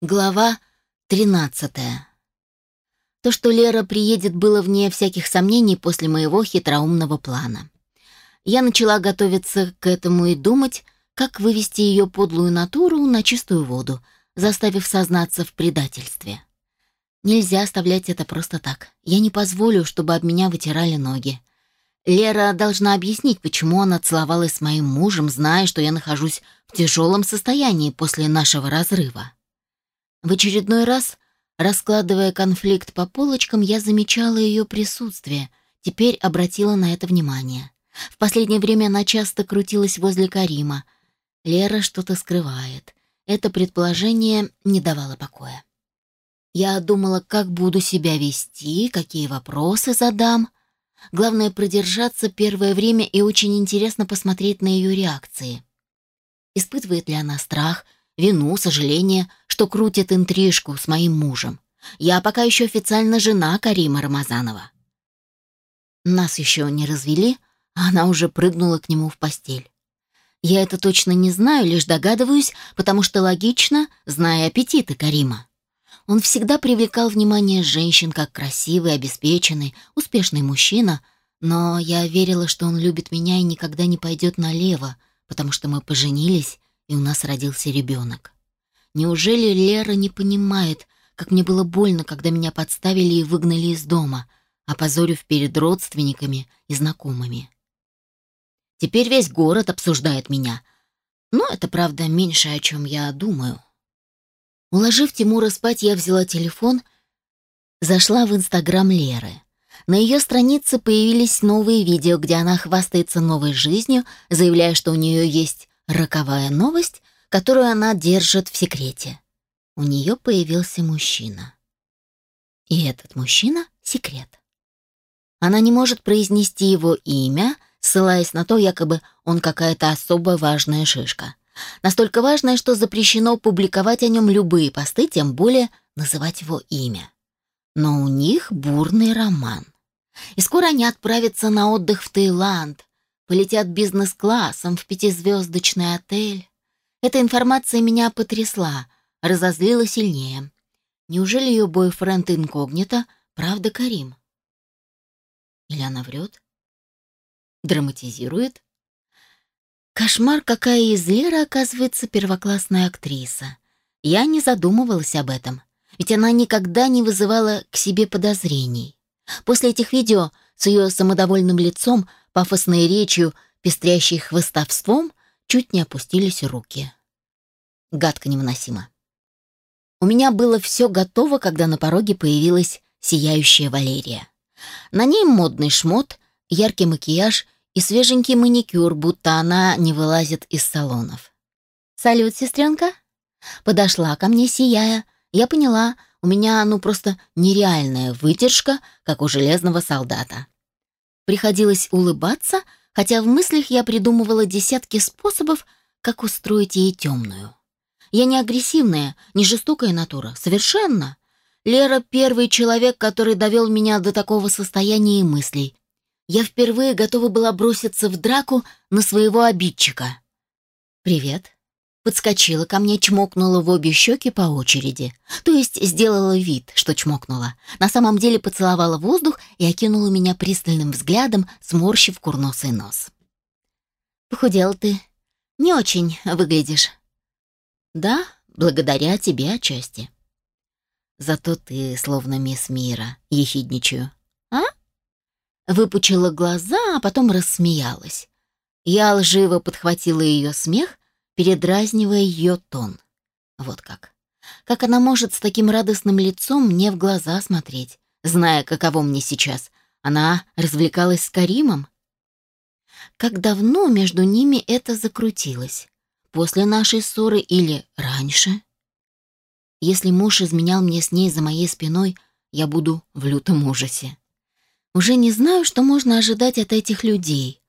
Глава 13. То, что Лера приедет, было вне всяких сомнений после моего хитроумного плана. Я начала готовиться к этому и думать, как вывести ее подлую натуру на чистую воду, заставив сознаться в предательстве. Нельзя оставлять это просто так. Я не позволю, чтобы об меня вытирали ноги. Лера должна объяснить, почему она целовалась с моим мужем, зная, что я нахожусь в тяжелом состоянии после нашего разрыва. В очередной раз, раскладывая конфликт по полочкам, я замечала ее присутствие, теперь обратила на это внимание. В последнее время она часто крутилась возле Карима. Лера что-то скрывает. Это предположение не давало покоя. Я думала, как буду себя вести, какие вопросы задам. Главное продержаться первое время и очень интересно посмотреть на ее реакции. Испытывает ли она страх, вину, сожаление, что крутит интрижку с моим мужем. Я пока еще официально жена Карима Рамазанова. Нас еще не развели, а она уже прыгнула к нему в постель. Я это точно не знаю, лишь догадываюсь, потому что логично, зная аппетиты Карима. Он всегда привлекал внимание женщин как красивый, обеспеченный, успешный мужчина, но я верила, что он любит меня и никогда не пойдет налево, потому что мы поженились и у нас родился ребенок. Неужели Лера не понимает, как мне было больно, когда меня подставили и выгнали из дома, опозорив перед родственниками и знакомыми? Теперь весь город обсуждает меня. Но это, правда, меньше, о чем я думаю. Уложив Тимура спать, я взяла телефон, зашла в Инстаграм Леры. На ее странице появились новые видео, где она хвастается новой жизнью, заявляя, что у нее есть Роковая новость, которую она держит в секрете. У нее появился мужчина. И этот мужчина — секрет. Она не может произнести его имя, ссылаясь на то, якобы он какая-то особо важная шишка. Настолько важная, что запрещено публиковать о нем любые посты, тем более называть его имя. Но у них бурный роман. И скоро они отправятся на отдых в Таиланд, полетят бизнес-классом в пятизвездочный отель. Эта информация меня потрясла, разозлила сильнее. Неужели ее бойфренд инкогнито правда Карим? Или она врет? Драматизирует? Кошмар, какая из Леры оказывается первоклассная актриса. Я не задумывалась об этом, ведь она никогда не вызывала к себе подозрений. После этих видео с ее самодовольным лицом пафосной речью, пестрящей хвостовством, чуть не опустились руки. Гадко невыносимо. У меня было все готово, когда на пороге появилась сияющая Валерия. На ней модный шмот, яркий макияж и свеженький маникюр, будто она не вылазит из салонов. «Салют, сестренка!» Подошла ко мне, сияя. Я поняла, у меня ну просто нереальная выдержка, как у железного солдата. Приходилось улыбаться, хотя в мыслях я придумывала десятки способов, как устроить ей темную. Я не агрессивная, не жестокая натура, совершенно. Лера — первый человек, который довел меня до такого состояния и мыслей. Я впервые готова была броситься в драку на своего обидчика. «Привет», подскочила ко мне, чмокнула в обе щеки по очереди. То есть сделала вид, что чмокнула. На самом деле поцеловала воздух и окинула меня пристальным взглядом, сморщив курносый нос. «Похудел ты. Не очень выглядишь». «Да, благодаря тебе отчасти». «Зато ты словно мисс мира, ехидничаю». «А?» Выпучила глаза, а потом рассмеялась. Я лживо подхватила ее смех передразнивая ее тон. Вот как. Как она может с таким радостным лицом мне в глаза смотреть, зная, каково мне сейчас? Она развлекалась с Каримом? Как давно между ними это закрутилось? После нашей ссоры или раньше? Если муж изменял мне с ней за моей спиной, я буду в лютом ужасе. Уже не знаю, что можно ожидать от этих людей.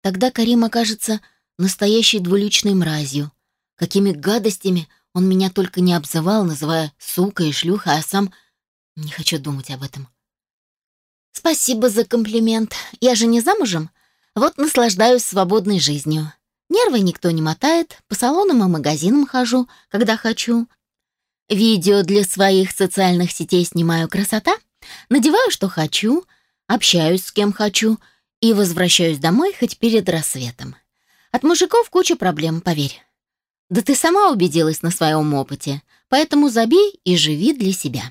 Тогда Карим окажется настоящей двуличной мразью. Какими гадостями он меня только не обзывал, называя сукой и шлюхой, а сам... Не хочу думать об этом. Спасибо за комплимент. Я же не замужем. Вот наслаждаюсь свободной жизнью. Нервы никто не мотает, по салонам и магазинам хожу, когда хочу. Видео для своих социальных сетей снимаю красота, надеваю, что хочу, общаюсь с кем хочу и возвращаюсь домой хоть перед рассветом. От мужиков куча проблем, поверь. Да ты сама убедилась на своем опыте, поэтому забей и живи для себя.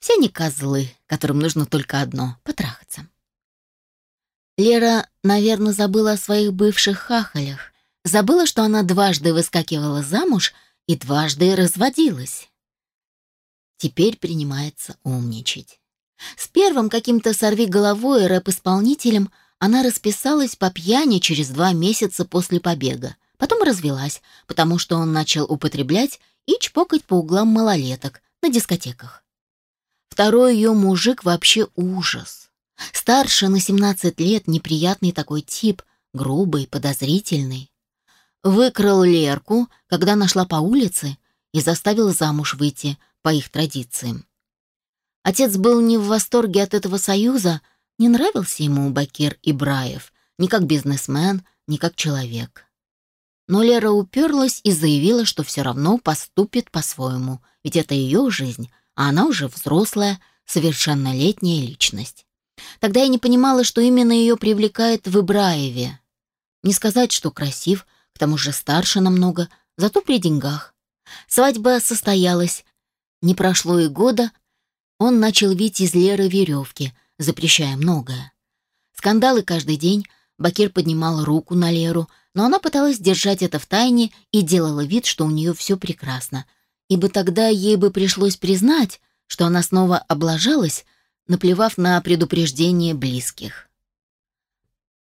Все они козлы, которым нужно только одно — потрахаться. Лера, наверное, забыла о своих бывших хахалях. Забыла, что она дважды выскакивала замуж и дважды разводилась. Теперь принимается умничать. С первым каким-то сорви головой рэп-исполнителем она расписалась по пьяни через два месяца после побега. Потом развелась, потому что он начал употреблять и чпокать по углам малолеток на дискотеках. Второй ее мужик вообще ужас. Старше на 17 лет, неприятный такой тип, грубый, подозрительный. Выкрал Лерку, когда нашла по улице, и заставил замуж выйти по их традициям. Отец был не в восторге от этого союза, не нравился ему Бакир Ибраев, ни как бизнесмен, ни как человек. Но Лера уперлась и заявила, что все равно поступит по-своему, ведь это ее жизнь, а она уже взрослая, совершеннолетняя личность. Тогда я не понимала, что именно ее привлекает в Ибраеве. Не сказать, что красив, к тому же старше намного, зато при деньгах. Свадьба состоялась. Не прошло и года, он начал вить из Леры веревки, запрещая многое. Скандалы каждый день, Бакир поднимал руку на Леру, но она пыталась держать это в тайне и делала вид, что у нее все прекрасно, ибо тогда ей бы пришлось признать, что она снова облажалась, наплевав на предупреждение близких.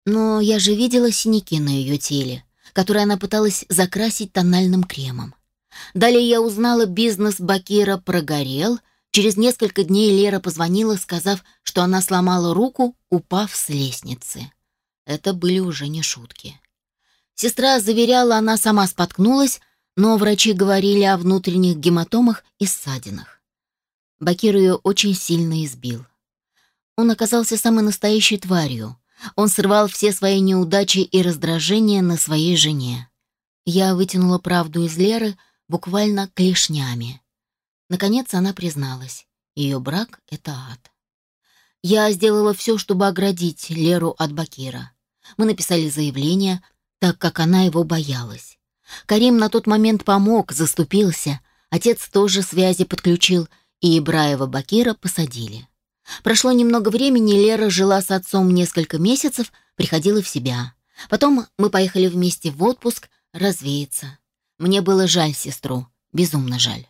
Но я же видела синяки на ее теле, которые она пыталась закрасить тональным кремом. Далее я узнала, бизнес Бакира прогорел. Через несколько дней Лера позвонила, сказав, что она сломала руку, упав с лестницы. Это были уже не шутки. Сестра заверяла, она сама споткнулась, но врачи говорили о внутренних гематомах и ссадинах. Бакир ее очень сильно избил. Он оказался самой настоящей тварью. Он срывал все свои неудачи и раздражения на своей жене. Я вытянула правду из Леры буквально клешнями. Наконец она призналась. Ее брак — это ад. Я сделала все, чтобы оградить Леру от Бакира. Мы написали заявление, так как она его боялась. Карим на тот момент помог, заступился. Отец тоже связи подключил, и Ибраева Бакира посадили. Прошло немного времени, Лера жила с отцом несколько месяцев, приходила в себя. Потом мы поехали вместе в отпуск развеяться. Мне было жаль сестру, безумно жаль.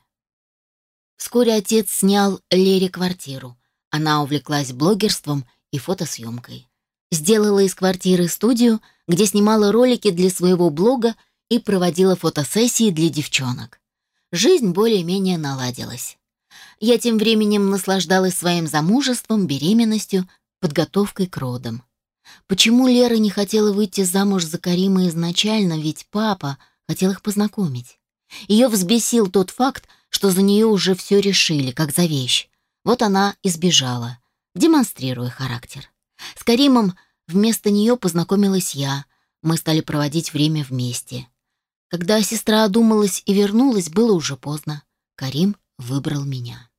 Вскоре отец снял Лере квартиру. Она увлеклась блогерством и фотосъемкой. Сделала из квартиры студию, где снимала ролики для своего блога и проводила фотосессии для девчонок. Жизнь более-менее наладилась. Я тем временем наслаждалась своим замужеством, беременностью, подготовкой к родам. Почему Лера не хотела выйти замуж за Карима изначально, ведь папа хотел их познакомить? Ее взбесил тот факт, что за нее уже все решили, как за вещь. Вот она и сбежала, демонстрируя характер. С Каримом вместо нее познакомилась я. Мы стали проводить время вместе. Когда сестра одумалась и вернулась, было уже поздно. Карим выбрал меня.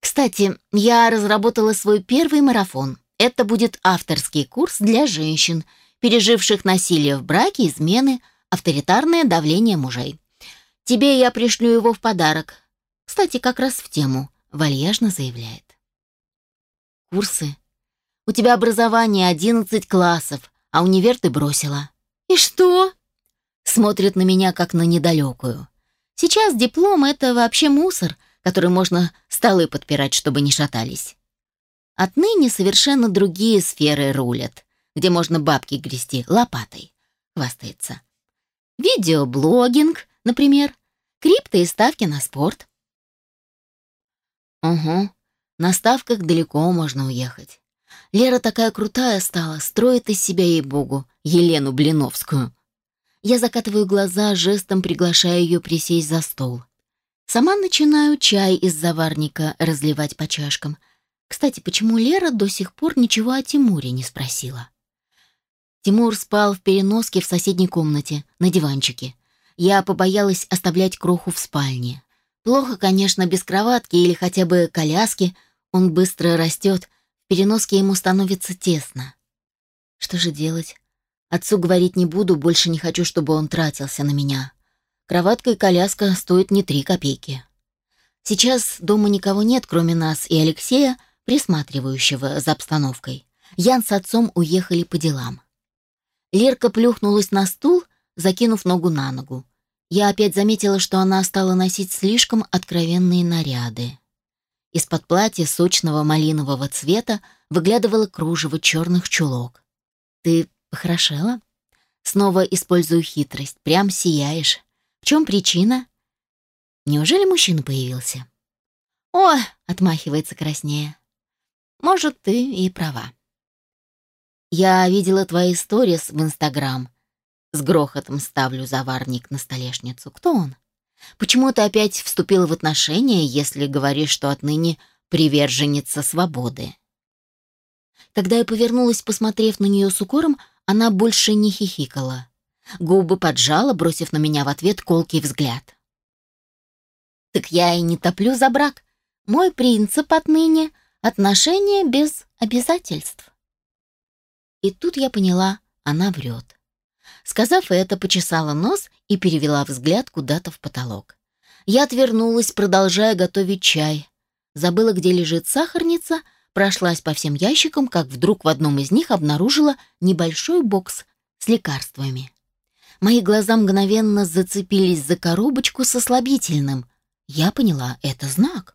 Кстати, я разработала свой первый марафон. Это будет авторский курс для женщин, переживших насилие в браке, измены, авторитарное давление мужей. Тебе я пришлю его в подарок. Кстати, как раз в тему, вальяжно заявляет. Курсы. У тебя образование 11 классов, а универ ты бросила. И что? Смотрит на меня как на недалекую. Сейчас диплом — это вообще мусор, который можно столы подпирать, чтобы не шатались. Отныне совершенно другие сферы рулят, где можно бабки грести лопатой, хвастается. Видеоблогинг, например, крипто и ставки на спорт. Угу, на ставках далеко можно уехать. Лера такая крутая стала, строит из себя ей-богу Елену Блиновскую. Я закатываю глаза, жестом приглашая ее присесть за стол. Сама начинаю чай из заварника разливать по чашкам. Кстати, почему Лера до сих пор ничего о Тимуре не спросила? Тимур спал в переноске в соседней комнате, на диванчике. Я побоялась оставлять кроху в спальне. Плохо, конечно, без кроватки или хотя бы коляски. Он быстро растет, в переноске ему становится тесно. Что же делать? Отцу говорить не буду, больше не хочу, чтобы он тратился на меня. Кроватка и коляска стоят не три копейки. Сейчас дома никого нет, кроме нас и Алексея, присматривающего за обстановкой. Ян с отцом уехали по делам. Лерка плюхнулась на стул, закинув ногу на ногу. Я опять заметила, что она стала носить слишком откровенные наряды. Из-под платья сочного малинового цвета выглядывало кружево черных чулок. «Ты похорошела?» Снова использую хитрость. Прям сияешь. В чем причина? Неужели мужчина появился? «О!» — отмахивается краснее. «Может, ты и права». «Я видела твои сторис в Инстаграм. С грохотом ставлю заварник на столешницу. Кто он? Почему ты опять вступила в отношения, если говоришь, что отныне приверженница свободы?» Когда я повернулась, посмотрев на нее с укором, она больше не хихикала. Губы поджала, бросив на меня в ответ колкий взгляд. «Так я и не топлю за брак. Мой принцип отныне — отношения без обязательств». И тут я поняла, она врет. Сказав это, почесала нос и перевела взгляд куда-то в потолок. Я отвернулась, продолжая готовить чай. Забыла, где лежит сахарница — прошлась по всем ящикам, как вдруг в одном из них обнаружила небольшой бокс с лекарствами. Мои глаза мгновенно зацепились за коробочку со слабительным. Я поняла, это знак.